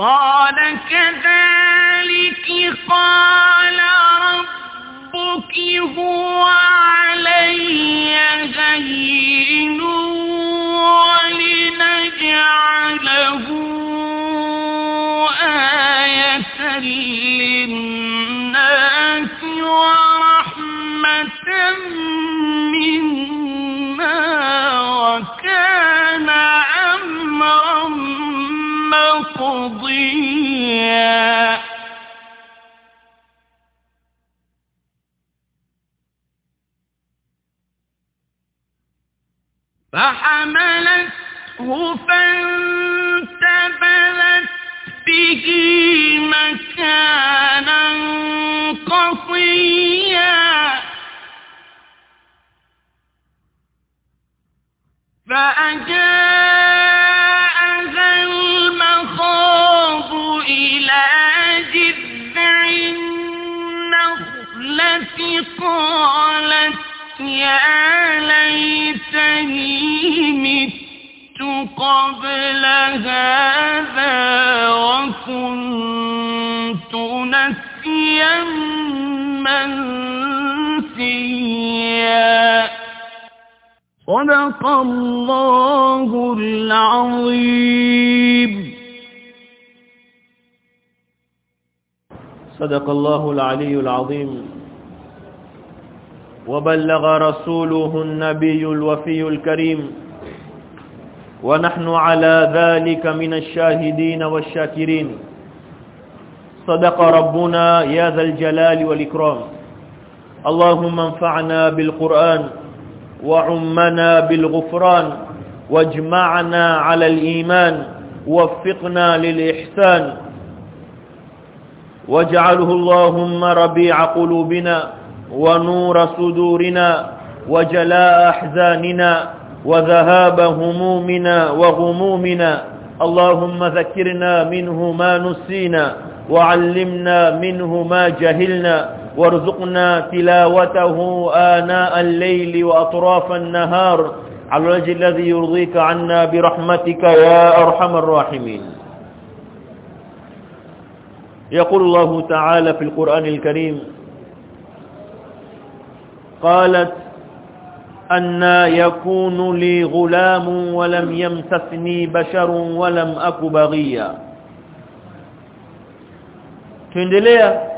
قال كذلك قال ربك هو علي هين فحملته فانفلت صدق الله العلي العظيم. وبلغ رسوله النبي الوفي الكريم. ونحن على ذلك من الشاهدين والشاكرين. صدق ربنا يا ذا الجلال والإكرام. اللهم انفعنا بالقرآن وعمنا بالغفران واجمعنا على الإيمان. وفقنا للإحسان. واجعله اللهم ربيع قلوبنا ونور صدورنا وجلاء أحزاننا وذهاب همومنا وغمومنا. اللهم ذكرنا منه ما نسينا وعلمنا منه ما جهلنا. وارزقنا تلاوته آناء الليل وأطراف النهار على الوجه الذي يرضيك عنا برحمتك يا أرحم الراحمين. يقول الله تعالى في القرآن الكريم قالت أن يكون لي غلام ولم يمسسني بشر ولم أك بغيا تندليا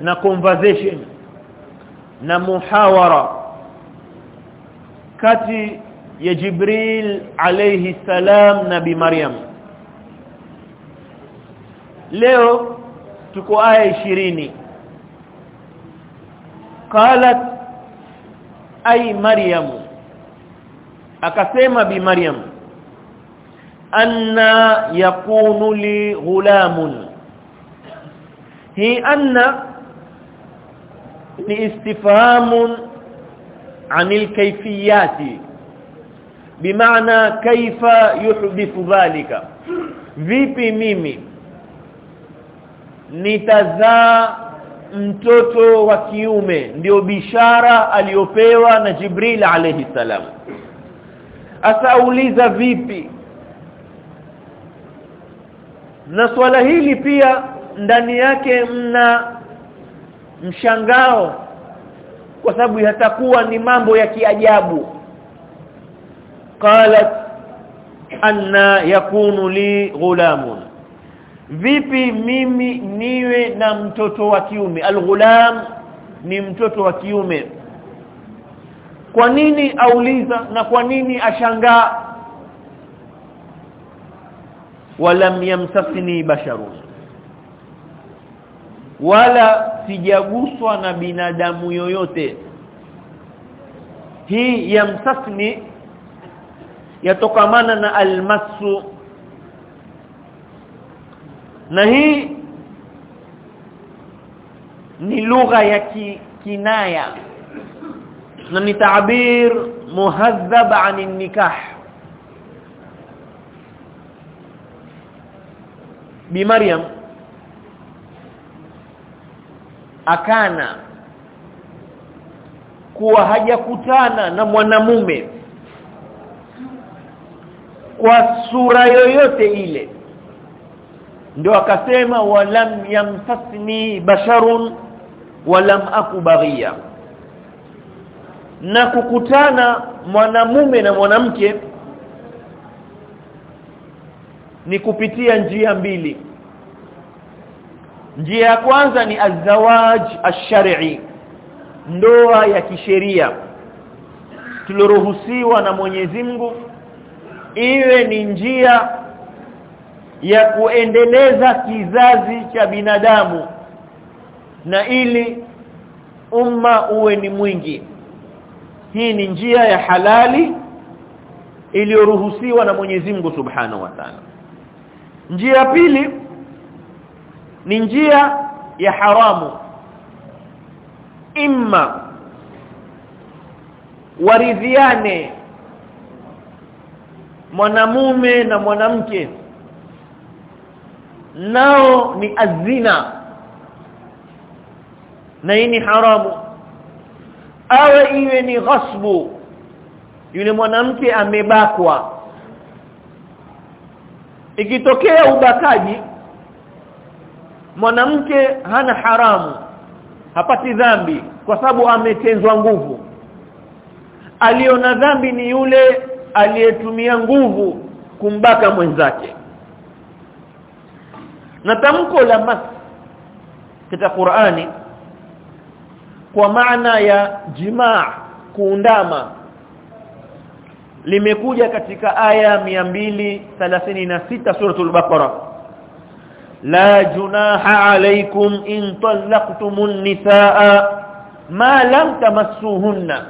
na conversation na muhawara kati ya Jibril alayhi salam na bi leo tuko aya 20 qalat ay Maryam. Akasema Bi Maryam anna yakunu li ghulamun. Hi anna ni istifhamun anil kayfiyati bimaana kaifa yuhdithu dhalika. Vipi mimi nitazaa mtoto wa kiume. Ndio bishara aliyopewa na Jibril alayhi salam. Asauliza vipi? Na swala hili pia ndani yake mna mshangao kwa sababu yatakuwa ni mambo ya kiajabu. Qalat anna yakunu li ghulamun vipi mimi niwe na mtoto wa kiume? Alghulam ni mtoto wa kiume. Kwa nini auliza na kwa nini ashangaa? Walam yamsafini basharun. Wala sijaguswa na binadamu yoyote. Hii yamsasni yatokamana na almasu na hii ni lugha ya ki, kinaya. Na ni taabir muhadhab an nikah. Bi maryam akana kuwa hajakutana na mwanamume kwa sura yoyote ile ndio akasema walam yamsasni basharun walam aku baghia na kukutana mwanamume na mwanamke ni kupitia njia mbili. Njia ya kwanza ni azawaj ash-shar'i ndoa ya kisheria tuliruhusiwa na Mwenyezi Mungu iwe ni njia ya kuendeleza kizazi cha binadamu. Na ili umma uwe ni mwingi. Hii ni njia ya halali iliyoruhusiwa na Mwenyezi Mungu Subhanahu wa Ta'ala. Njia pili ni njia ya haramu. Imma waridhiane mwanamume na mwanamke nao ni azina. Na hii ni haramu. Awe iwe ni ghasbu. Yule mwanamke amebakwa. Ikitokea ubakaji mwanamke hana haramu. Hapati dhambi kwa sababu ametenzwa nguvu. Aliona dhambi ni yule aliyetumia nguvu kumbaka mwenzake na tamko la mas katika Qur'ani kwa maana ya jimaa kuundama limekuja katika aya 236 suratul baqara. La junaha alaykum in talaqtumun nisaa ma lam tamassuhunna.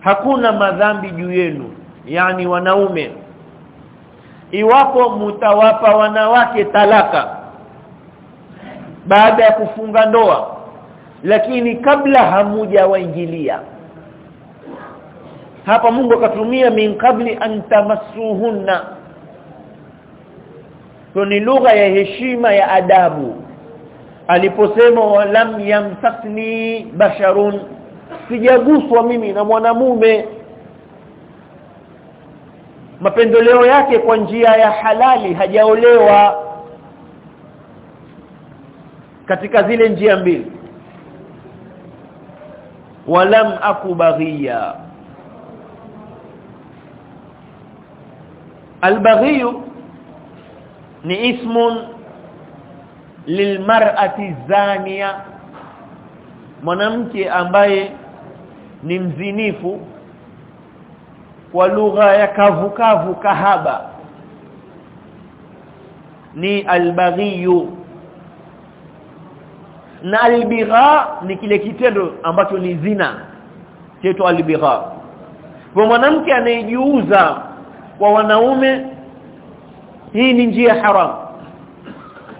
Hakuna madhambi juu yenu yani wanaume iwapo mutawapa wanawake talaka baada ya kufunga ndoa lakini kabla hamujawaingilia hapa Mungu akatumia min kabli an tamassuhunna. Ni lugha ya heshima ya adabu. Aliposema walam yamsakni basharun sijaguswa mimi na mwanamume mapendeleo yake kwa njia ya halali hajaolewa katika zile njia mbili. Walam akubaghia albaghiyu ni ismun lilmar'ati zania mwanamke ambaye ni mzinifu kwa lugha ya kavukavu kahaba. Ni albaghiyu. Na albigha ni kile kitendo ambacho ni zina chetu albigha kwa mwanamke anayejiuza kwa wanaume hii ni njia haram.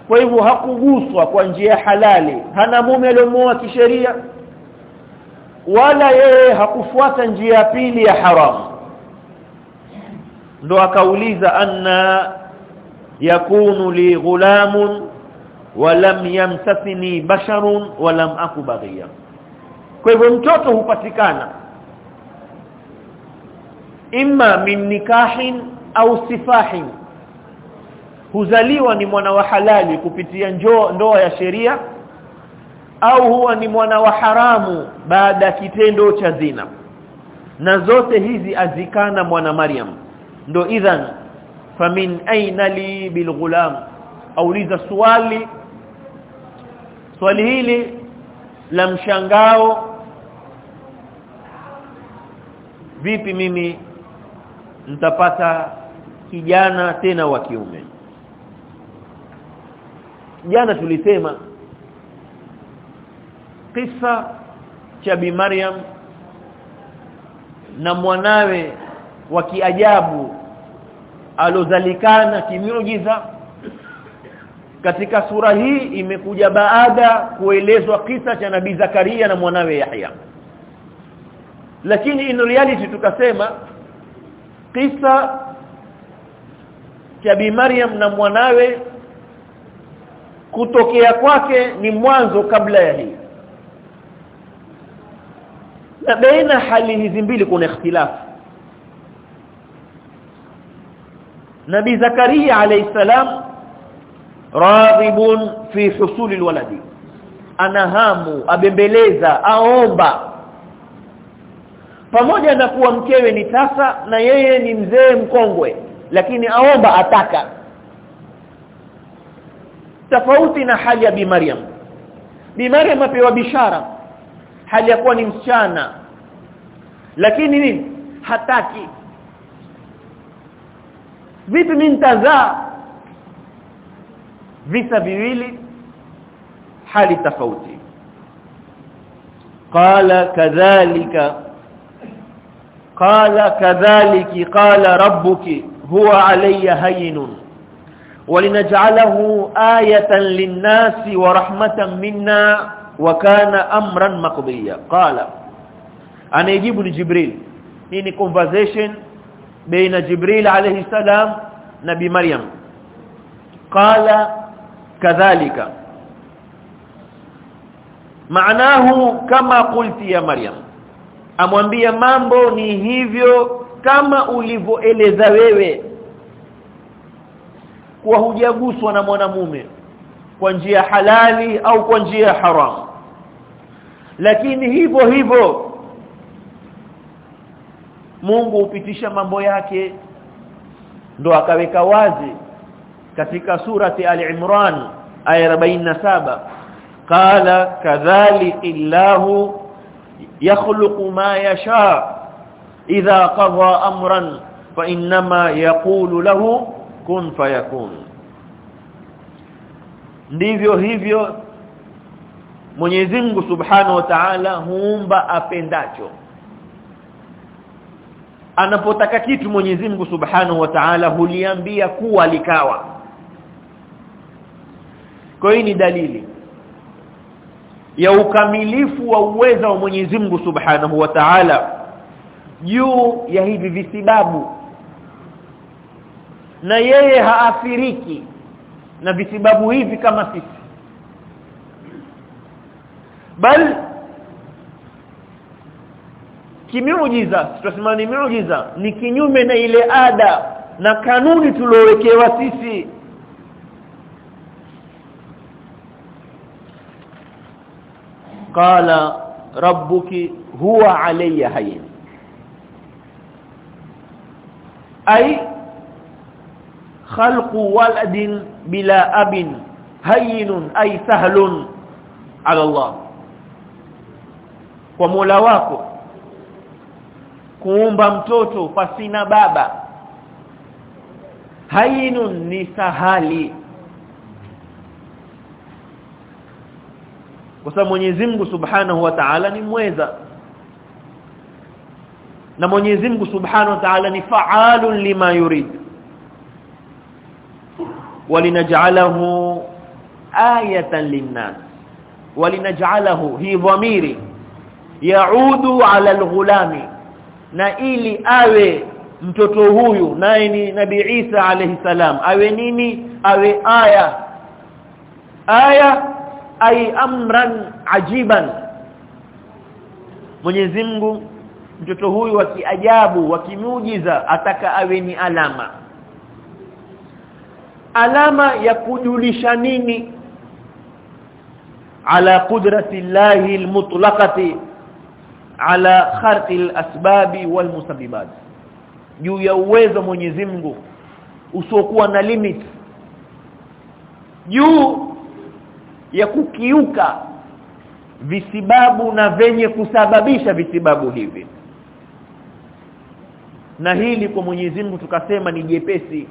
Kwa hivyo hakuguswa kwa njia halali. Hana mume aliyomoa kisheria wala yeye hakufuata njia pili ya haramu ndo akauliza anna yakunu li ghulamun walam yamsasini basharun walam aku baghiya kwa hivyo mtoto hupatikana imma min nikahin au sifahin. Huzaliwa ni mwana wa halali kupitia ndoa ya sheria au huwa ni mwana wa haramu baada ya kitendo cha zina. Na zote hizi azikana mwana Maryam ndo idhan famin aina li bilghulam auliza swali. Swali hili la mshangao vipi mimi nitapata kijana tena wa kiume? Jana tulisema kisa cha bi Maryam na mwanawe wa kiajabu alozalikana kimiujiza. Katika sura hii imekuja baada kuelezwa kisa cha nabii Zakaria na mwanawe Yahya. Lakini in reality tukasema kisa cha bi Maryam na mwanawe kutokea kwake ni mwanzo kabla ya hii. Na baina hali hizi mbili kuna ikhtilafu Nabii Zakaria alayhi salam raghibun fi husuli alwaladi. Anahamu abembeleza aomba. Pamoja na kuwa mkewe ni tasa na yeye ni mzee mkongwe lakini aomba ataka. Tofauti na hali ya bi Maryam. Bi Maryam apewa bishara hali ya kuwa ni msichana lakini nini? Hataki vipi mimi nitazaa visa viwili hali tofauti qala kadhalika qala kadhaliki qala rabbuki huwa alayya hayyinun ولنجعله آية للناس ورحمة منا وكان أمرا مقضيا قال أنا يجيب جبريل هنا conversation بين Jibril عليه السلام na مريم قال qala kadhalika. كما kama qulti ya Maryam. Amwambia mambo ni hivyo kama ulivoeleza wewe. Kwa hujaguswa na mwanamume. Kwa njia halali au kwa njia haramu lakini hivyo hivyo Mungu hupitisha mambo yake. Ndo akaweka wazi katika surati al-Imran aya 47 qala kadhalika illahu yakhluqu ma yasha idha qadha amran fa inma yaqulu lahu kun fayakun. Ndivyo hivyo Mwenyezi Mungu Subhanahu wa Ta'ala huumba apendacho anapotaka kitu Mwenyezi Mungu Subhanahu wa Ta'ala huliambia kuwa likawa. Kwa hii ni dalili ya ukamilifu wa uweza wa Mwenyezi Mungu Subhanahu wa Ta'ala juu ya hivi visibabu. Na yeye haathiriki na visibabu hivi kama sisi. Bal kimiujiza tutasema ni miujiza ni kinyume na ile ada na kanuni tuliowekewa sisi. Qala rabbuki huwa alayya hayyin. Ay khalqu waladin bila abin hayyinun ay sahlun ala Allah. Kwa Mola wako kuumba mtoto pasina baba. Hainu ni sahali. Kwa sababu Mwenyezi Mungu Subhanahu wa Ta'ala ni mweza. Na Mwenyezi Mungu Subhanahu wa Ta'ala ni fa'alun lima yurid. Walinaj'alahu ayatan linnas. Walinaj'alahu hi dhamiri. Yaudu ala alghulami na ili awe mtoto huyu naye ni nabi Isa alayhi salam. Awe nini? Awe aya. Aya ay amran ajiban. Mwenyezi Mungu mtoto huyu wa kiajabu wa kimuujiza ataka awe ni alama. Alama ya kujulisha nini? Ala qudrati llahi almutlaqati ala kharqil asbabi wal musabbibat juu ya uwezo Mwenyezi Mungu usiokuwa na limit. Juu ya kukiuka visibabu na venye kusababisha visibabu hivi. Na hili kwa Mwenyezi Mungu tukasema ni jepesi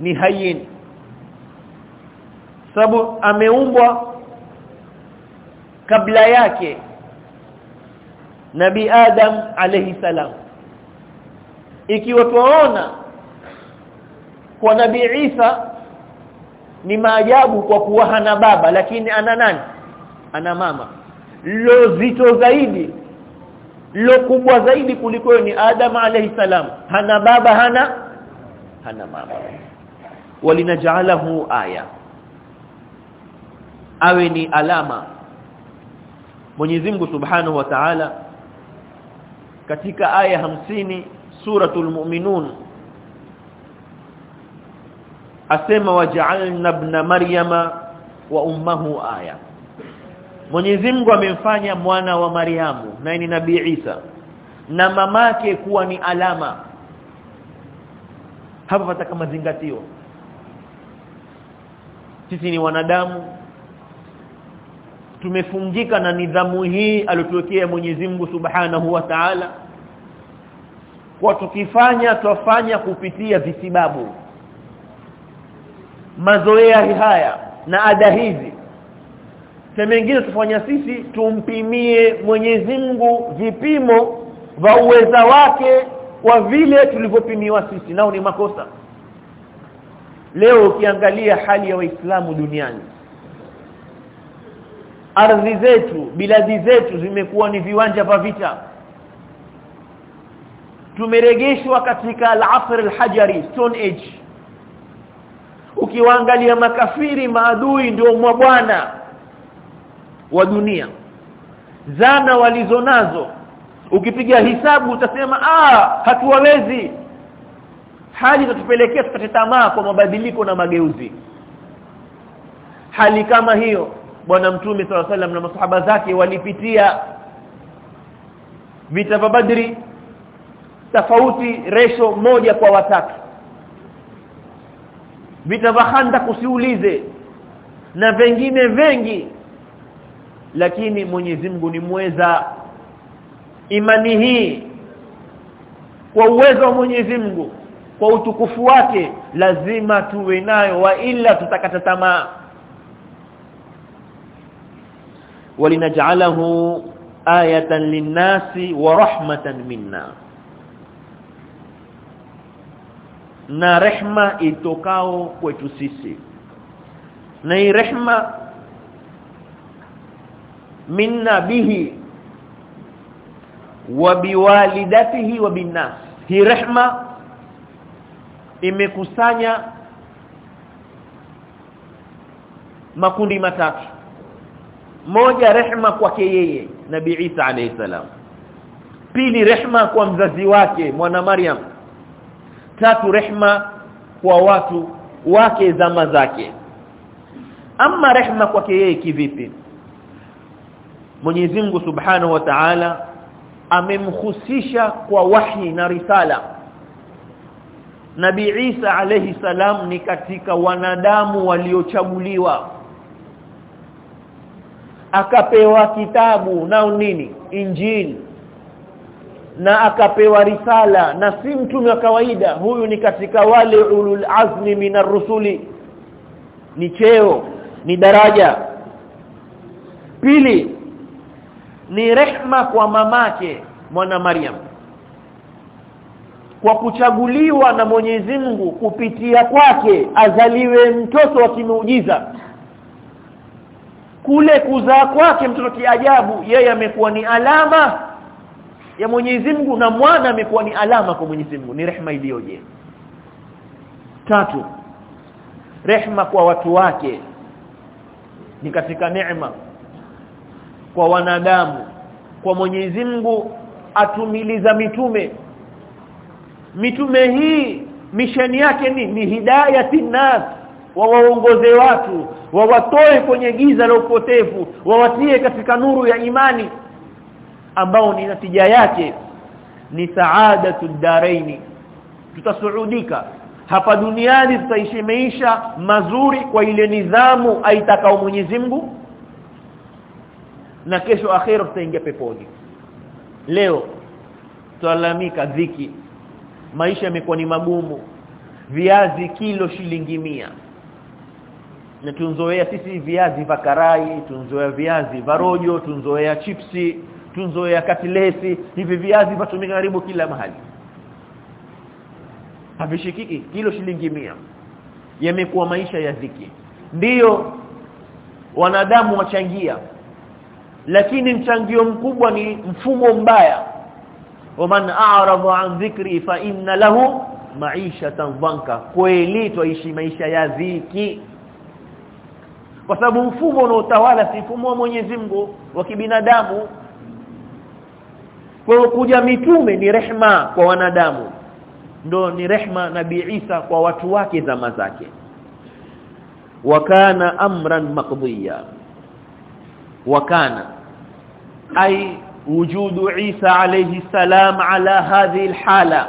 ni hayin. Sababu ameumbwa kabla yake Nabi Adam alayhi salam. Ikiwa tuona kwa nabii Isa ni maajabu kwa kuwa hana baba lakini ana nani? Ana mama. Lo zito zaidi lo kubwa zaidi kuliko ni Adam alayhi salam. Hana baba hana hana mama. Walinaj'alahu aya. Awe ni alama. Mwenyezi Mungu Subhanahu wa Ta'ala katika aya hamsini suratul mu'minun. Asema waja'alna ibn maryama wa ummuhu aya. Mwenyezi Mungu amemfanya mwana wa Mariamu na ni Nabii Isa na mamake kuwa ni alama. Hapa pataka mazingatio. Sisi ni wanadamu. Tumefungika na nidhamu hii aliyotuwekea Mwenyezi Mungu Subhanahu wa Ta'ala kwa tukifanya twafanya kupitia visibabu mazoea haya na ada hizi. Semengine tufanya sisi tumpimie Mwenyezi Mungu vipimo vya uweza wake kwa vile tulivyopimiwa sisi nao ni makosa. Leo ukiangalia hali ya waislamu duniani ardhi zetu biladi zetu zimekuwa ni viwanja vya vita tumeregeshwa katika al-asr al-hajari stone age. Ukiwaangalia makafiri maadui ndio mwa bwana wa dunia. Zana walizonazo ukipiga hisabu utasema ah hatuwawezi. Hali itatupelekea tupate tamaa kwa mabadiliko na mageuzi. Hali kama hiyo bwana mtume swalla salam na masahaba zake walipitia. Vita vya badri tofauti resho moja kwa watatu. Vita vya kusiulize na vengine vengi lakini Mwenyezi Mungu ni mweza. Imani hii kwa uwezo wa Mwenyezi Mungu kwa utukufu wake lazima tuwe nayo wa ila tutakata tamaa. Walinaj'alahu ayatan linnasi wa rahmatan minna na rehma itokao kwetu sisi. Na hii rehma minna bihi wa biwalidatihi wa binnas. Hii rehma imekusanya makundi matatu. Moja rehma kwake yeye nabii Isa alayhi salam. Pili rehma kwa mzazi wake mwana Maryam tatu rehma kwa watu wake zama zake. Ama rehma kwake yeye kivipi? Mwenyezi Mungu Subhanahu wa Ta'ala amemhusisha kwa wahi na risala. Nabii Isa alayhi salam ni katika wanadamu waliochaguliwa. Akapewa kitabu nao nini? Injili na akapewa risala na si mtume wa kawaida. Huyu ni katika wale ulul azmi minar rusuli. Ni cheo ni daraja. Pili ni rehma kwa mamake mwana Maryam. Kwa kuchaguliwa na Mwenyezi Mungu kupitia kwake azaliwe mtoto wa kimuujiza. Kule kuzaa kwake mtoto kiajabu yeye amekuwa ni alama ya Mwenyezi Mungu na mwana amekuwa ni alama kwa Mwenyezi Mungu. Ni rehma iliyoje. Tatu rehma kwa watu wake ni katika neema. Kwa wanadamu kwa Mwenyezi Mungu atumiliza mitume. Mitume hii misheni yake ni ni hidayatin nas. Wawaongoze watu wawatoe kwenye giza la upotevu wawatie katika nuru ya imani ambao ni natija yake ni saadatu daraini. Tutasuudika hapa duniani tutaishi maisha mazuri kwa ile nidhamu aitakao Mwenyezi Mungu na kesho akhira tutaingia peponi. Leo tulalamika dhiki. Maisha yamekuwa ni magumu. Viazi kilo shilingi mia. Na tunzoea sisi viazi vakarai tunzoea viazi varojo tunzoea chipsi tunzoea katilesi hivi viazi vatumika karibu kila mahali. Havishikiki kilo shilingi mia. Yamekuwa maisha ya dhiki. Ndiyo wanadamu wachangia. Lakini mchangio mkubwa ni mfumo mbaya. Waman a'rada an dhikri fa inna lahu ma'ishatan dhanka. Kweli twaishi maisha ya dhiki. Kwa sababu mfumo unaotawala si mfumo wa Mwenyezi Mungu wa kibinadamu kwa kuja mitume ni rehma kwa wanadamu. Ndo ni rehma nabii Isa kwa watu wake zama zake. Wakana amran maqdiya. Wakana ai wujudu Isa alayhi salam ala hadhihi alhala.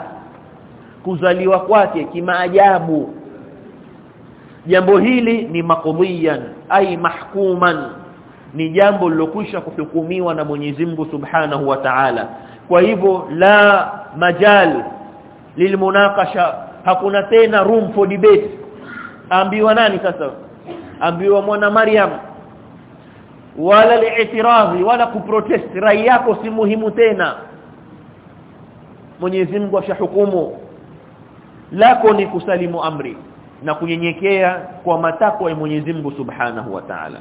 Kuzaliwa kwake kimaajabu. Jambo hili ni maqdiyan ai mahkuman. Ni jambo lilokwisha kuhukumiwa na Mwenyezi Mungu Subhanahu wa Ta'ala kwa hivyo la majal lilmunakasha hakuna tena room for debate. Ambiwa nani sasa? Ambiwa mwana Maryam wala liitirazi wala kuprotest. Rai yako si muhimu tena. Mwenyezi Mungu ashahukumu. Lako ni kusalimu amri na kunyenyekea kwa matakwa ya Mwenyezi Mungu Subhanahu wa Ta'ala.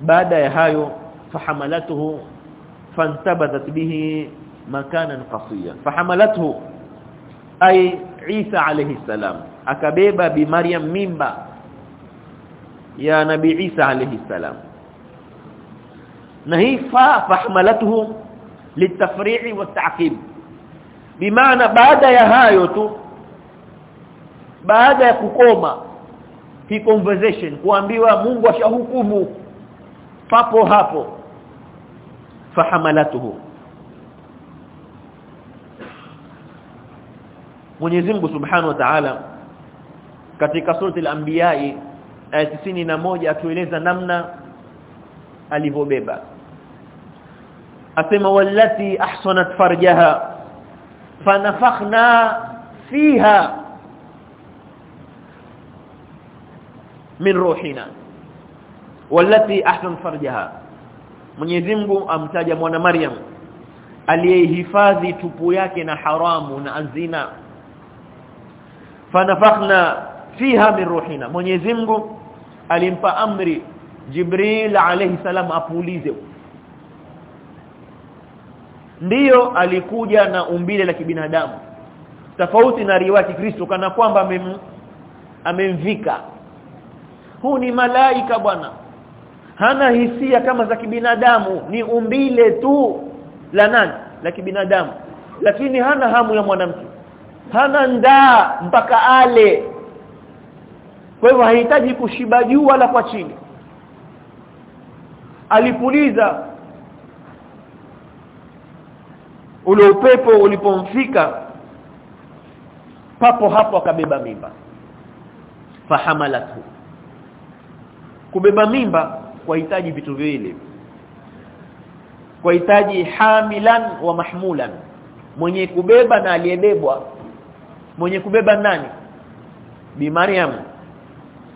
Baada ya hayo fahamalatuhu fantabadat bihi makanan qasiya fahamalathu ay Isa alayhi salam akabeba bi Maryam mimba ya nabi Isa alayhi salam na hii fa fahamalathu litafri'i wat-ta'qib bimaana baada ya hayo tu baada ya kukoma hii conversation kuambiwa Mungu ashahukumu. Papo hapo fahamalatuhu Mwenyezi Mungu Subhanahu wa Ta'ala katika surati al-Anbiya aya moja atueleza namna alivyobeba asema wallati ahsanat farjaha fanafakhna fiha min ruhina wallati ahsan farjaha Mwenyezi Mungu amtaja mwana Maryam aliyehifadhi tupu yake na haramu na azina fanafakhna fiha min ruhina. Mwenyezi Mungu alimpa amri Jibril alayhi salam apulize ndiyo alikuja na umbile la kibinadamu tofauti na riwati Kristo kana kwamba amemvika. Huu ni malaika bwana hana hisia kama za kibinadamu. Ni umbile tu la nani? La kibinadamu. Lakini hana hamu ya mwanamke. Hana ndaa mpaka ale. Kwa hivyo hahitaji kushiba juu wala kwa chini. Alipuliza ule upepo ulipomfika papo hapo akabeba mimba. Fahamalatu. Kubeba mimba kwahitaji vitu viwili. Kwahitaji hamilan wa mahmulan. Mwenye kubeba na aliyebebwa. Mwenye kubeba nani? Bi Maryam.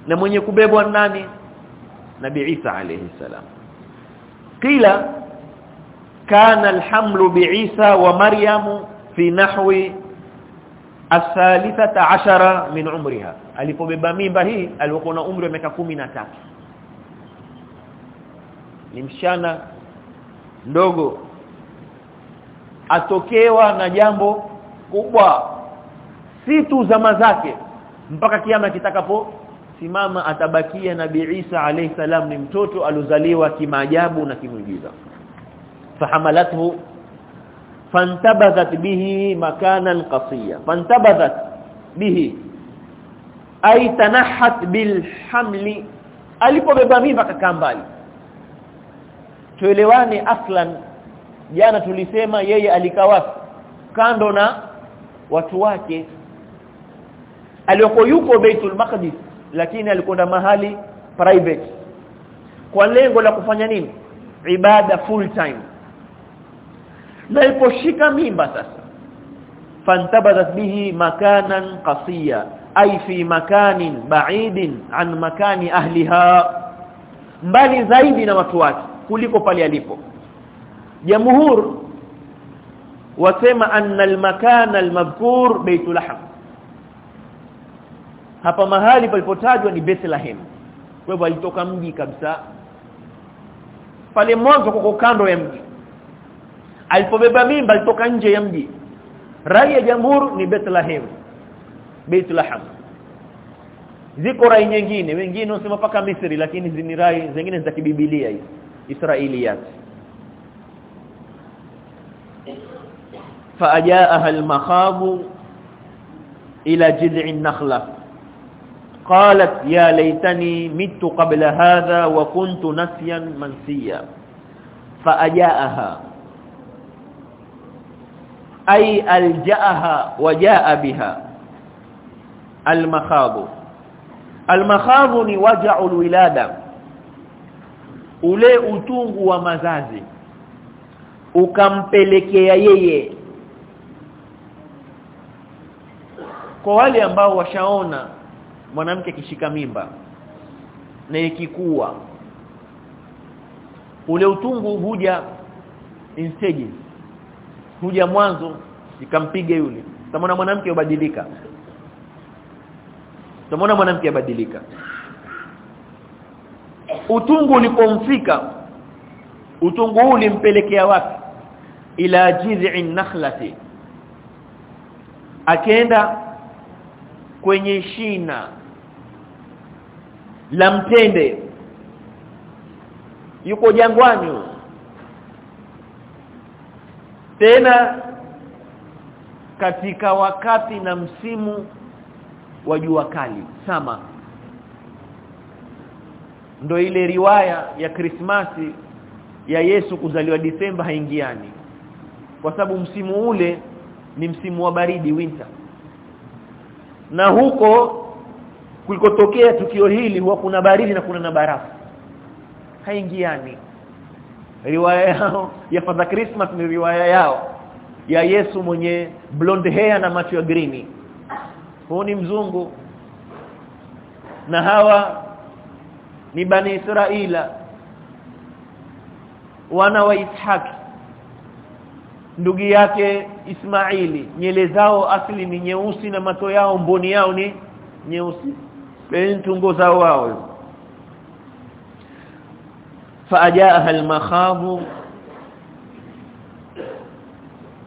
Na mwenye kubebwa nani? Nabi Isa alayhi salam. Kila kana alhamlu bi Isa wa Maryam fi nahwi athalithata ashara min umriha. Alipobeba mimba hii alikuwa na umri wa miaka tatu ni mshana ndogo atokewa na jambo kubwa si tu zama zake mpaka kiama kitakapo simama atabakia nabii Isa alayhi salam ni mtoto alozaliwa kimaajabu na kimuigiza. Fahamalathu fantabadhat bihi makanan qasiya fantabadhat bihi ay tanahat bil hamli alipobeba mimba kakaa mbali tuelewane aslan. Jana tulisema yeye alikawa kando na watu wake. Aliyoko yuko Baitul Maqdis lakini alikwenda mahali private. Kwa lengo la kufanya nini? Ibada full time. Na iposhika mimba sasa fantabadat bihi makanan qasiya ay fi makanin ba'idin an makani ahliha mbali zaidi na watu wake kuliko pale alipo. Jamhur wasema anna al-makan al-madhkur Baitul Lahm. Hapa mahali palipotajwa ni Bethlehem. Kwa hivyo alitoka mji kabisa. Pale mwanzo kuko kando ya mji. Alipobeba mimba alitoka nje ya mji. Rai ya jamhur ni Bethlehem Lahm. Ziko rai nyingine wengine wanasema paka Misri lakini zini rai zingine za kibibilia hizi Israiliyat فأجاءها المخاض إلى جذع النخلة. قالت يا ليتني مت قبل هذا وكنت نسيا منسيا. فأجاءها. أي ألجأها وجاء بها المخاض. المخاض waja'ul wilada ule utungu wa mazazi ukampelekea yeye. Kwa wale ambao washaona mwanamke akishika mimba na ikikua ule utungu huja in stages. Huja mwanzo ikampiga yule. Tamona mwanamke ubadilika tamona mwanamke abadilika utungu ulipomfika utungu huu ulimpelekea wapi? Ila jiz'in nakhlati. Akaenda kwenye shina la mtende yuko jangwani. Tena katika wakati na msimu wa jua kali sama ndo ile riwaya ya Krismasi ya Yesu kuzaliwa Disemba haingiani. Kwa sababu msimu ule ni msimu wa baridi winter. Na huko kulikotokea tukio hili huwa kuna baridi na kuna na barafu. Haingiani. Riwaya yao ya Father Christmas ni riwaya yao ya Yesu mwenye blonde hair na macho ya green. Huo ni mzungu. Na hawa ni bani israila. Wana wa ishaki ndugu yake Ismaili. Nyele zao asili ni nyeusi na mato yao mboni yao ni nyeusi. Pentungo zao wao. Faajaaha almakhabu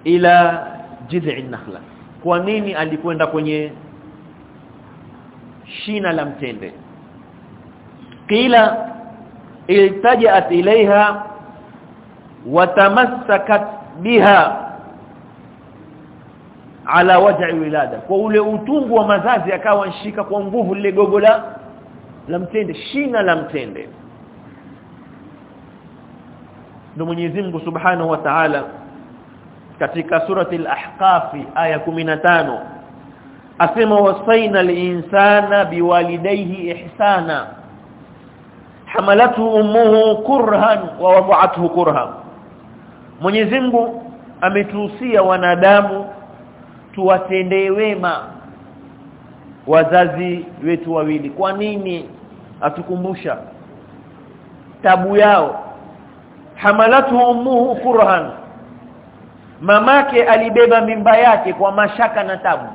ila jiz'i nakhla kwa nini alikwenda kwenye shina la mtende? Qila iltajat ilaiha watamassakat biha ala waj'i wilada. Kwa ule utungu wa mazazi akawa nshika kwa nguvu lile gogo la la mtende shina la mtende. Ndo Mwenyezi Mungu Subhanahu wa Ta'ala katika surati al-ahqaf aya 15 asema wasaina al-insana biwalidayhi ihsana hamalathu ummuhu kurhan wa wada'athu kurhan. Mwenyezi Mungu ametuhusia wanadamu tuwatendee wema wazazi wetu wawili. Kwa nini? Atukumbusha tabu yao. Hamalathu ummuhu kurhan. Mamake alibeba mimba yake kwa mashaka na tabu.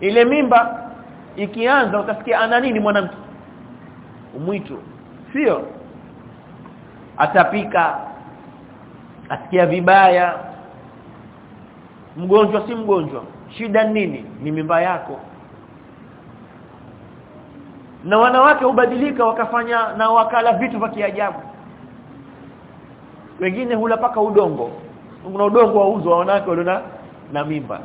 Ile mimba ikianza utasikia ana nini mwanamke umwito. Sio. Atapika. Asikia vibaya. Mgonjwa si mgonjwa. Shida nini? Ni mimba yako. Na wanawake hubadilika wakafanya na wakala vitu vya kiajabu. Wengine hula paka udongo. Kuna udongo wauzwa wanawake waliona na mimba.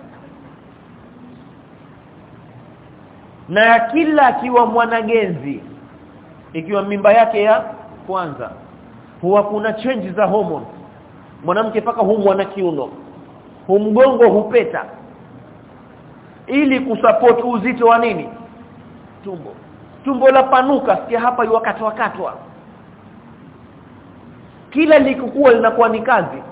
Na kila akiwa mwanagenzi ikiwa mimba yake ya kwanza huwa kuna change za hormone. Mwanamke paka humwa na kiuno humgongo hupeta. Ili kusupport uzito wa nini? Tumbo. Tumbo la panuka sikia hapa yuwakatwa katwa. Kila likukua linakuwa ni kazi.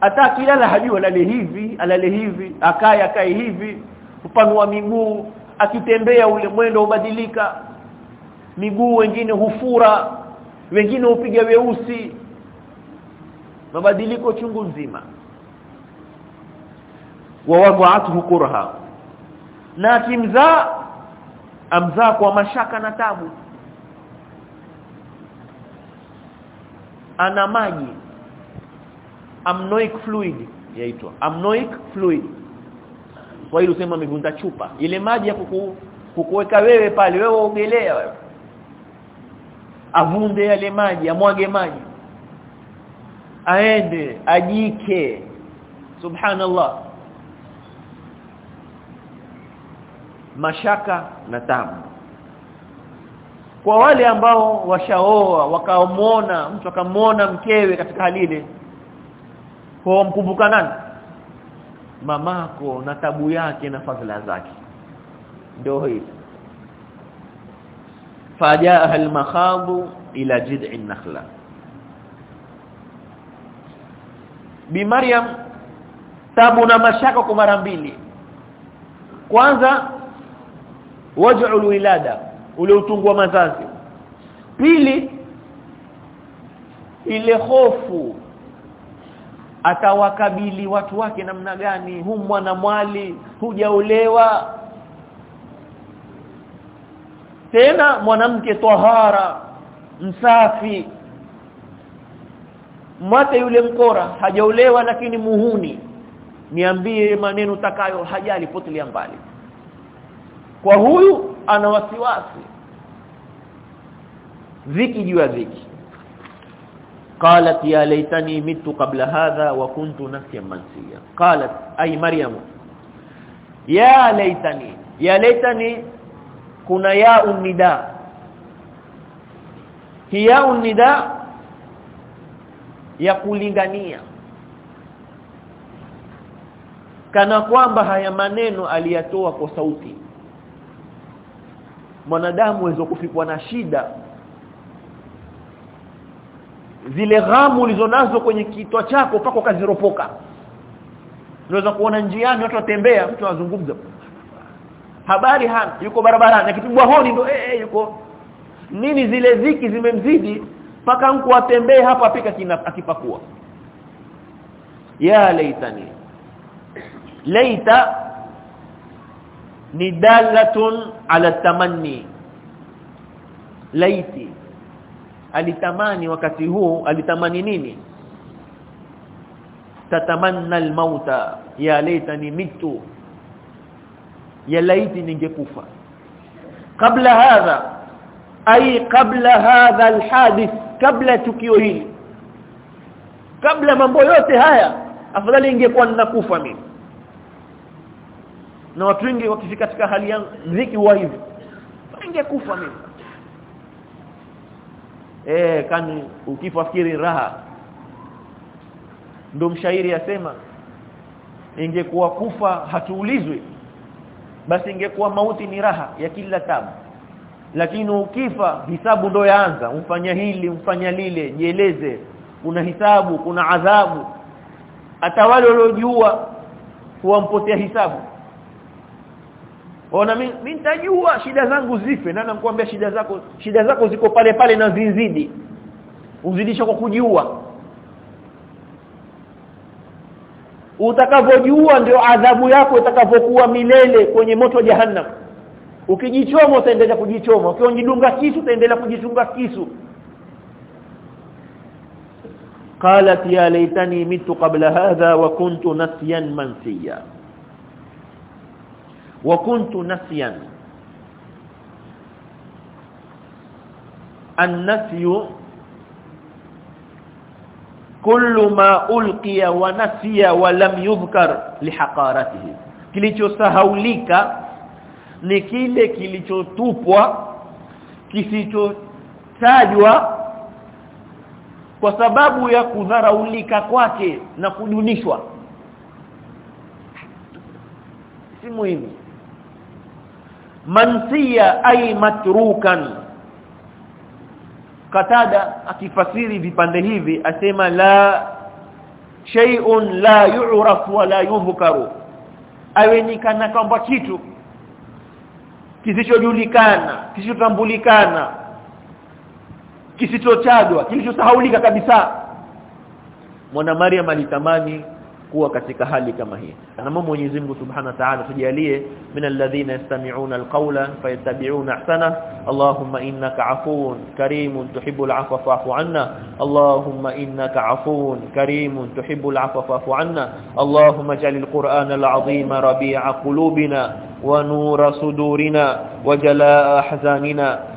Hata kilala hajui alale hivi alale hivi akae akae hivi upanua miguu akitembea ule mwendo ubadilika miguu wengine hufura wengine hupiga weusi. Mabadiliko chungu nzima. Wa wada'athu kurha na akimzaa amzaa kwa mashaka na tabu. Ana maji. Amnoic fluid yaitwa. Amnoic fluid. Kwa hiyo usema amevunja chupa. Ile maji ya kuku, kukuweka wewe pale wewe ogelea wewe avunde yale maji amwage maji. Aende ajike. Subhanallah. Mashaka na tamu. Kwa wale ambao washaoa wakamuona mtu akamuona mkewe katika hali ile kwa mkumbuka nani? Mamako na tabu yake na fadhila zake. Ndio hii fajaa al-makhadu ila jid'i nakhla bi maryam tabu na mashaka kwa mara mbili. Kwanza waj'ul wilada ule utungu wa mazazi. Pili ile hofu atawakabili watu wake namna gani? Hu mwana mwali hujaolewa tena mwanamke tahara msafi mwate yule mkora hajaolewa lakini muhuni niambie maneno utakayo hajali potelea mbali kwa huyu ana wasiwasi dhiki juu ya dhiki قالت يا ليتني مت قبل هذا وكنت نسيا منسيا قالت اي مريم يا ليتني يا ليتني kuna ya unida hiya unida ya kulingania. Kana kwamba haya maneno aliyatoa kwa sauti. Mwanadamu wezo kufikwa na shida. Zile ghamu ulizonazo kwenye kitwa chako pako kaziropoka unaweza kuona njiani watu watembea mtu anazungumza habari hana yuko barabarani akipigwa honi ndo eh, eh yuko. Nini zile ziki zimemzidi paka mku atembee hapa apika akipakua. Ya laitani. Laita ni dalatun ala tamanni. Laiti. Alitamani wakati huu alitamani nini? Tatamanna almauta. Ya laitani mitu ya laiti ningekufa. Kabla hadha ai kabla hadha alhadith kabla tukio hili. Kabla mambo yote haya afadhali ingekuwa ninakufa mimi. Na watu wengi wakifika katika hali ya dhiki huwa hivi. Ningekufa mimi. Eh kani ukifa fikiri raha. Ndio mshairi asema ingekuwa kufa hatuulizwi basi ingekuwa mauti ni raha ya kila tabu. Lakini ukifa hisabu ndo yaanza. Umfanya hili umfanya lile jieleze. Kuna hisabu kuna adhabu. Hata wale waliojua huwampotea hisabu. Ona mimi nitajua shida zangu zife. Na nakwambia shida zako shida zako ziko pale pale na zinzidi? Uzidisha kwa kujua utakavojua ndio adhabu yako itakavyokuwa milele kwenye moto jahannam ukijichoma utaendelea kujichoma ukijidunga kisu utaendelea kujitunga kisu قالت يا ليتني مت قبل هذا وكنت نسيا منسيا وكنت نسيا النسي kullu ma ulqiya wa nasiya wa lam yudhkar lihaqaratihi kilichosahaulika ni kile kilichotupwa kisichotajwa kwa sababu ya kudharaulika kwake na kudunishwa. Si muhimu. Mansiya ay matrukan katada akifasiri vipande hivi asema la shay'un la yu'raf wa la yudhkaru awe ni kana kwamba kitu kisichojulikana kisichotambulikana kisichotajwa kilichosahaulika kabisa. Mwana Maryam alitamani kuwa katika hali kama hii. Anaomba Mwenyezi Mungu Subhanahu wa Ta'ala tujalie minalladhina yastami'una alqawla fayattabi'una ahsana. Allahumma innaka 'afuwun karimun tuhibbul 'afwa fa'fu 'anna. Allahumma innaka 'afuwun karimun tuhibbul 'afwa fa'fu 'anna. Allahumma ij'alil Qur'ana al-'azima rabi'a qulubina wa nura sudurina wa jalaa ahzanina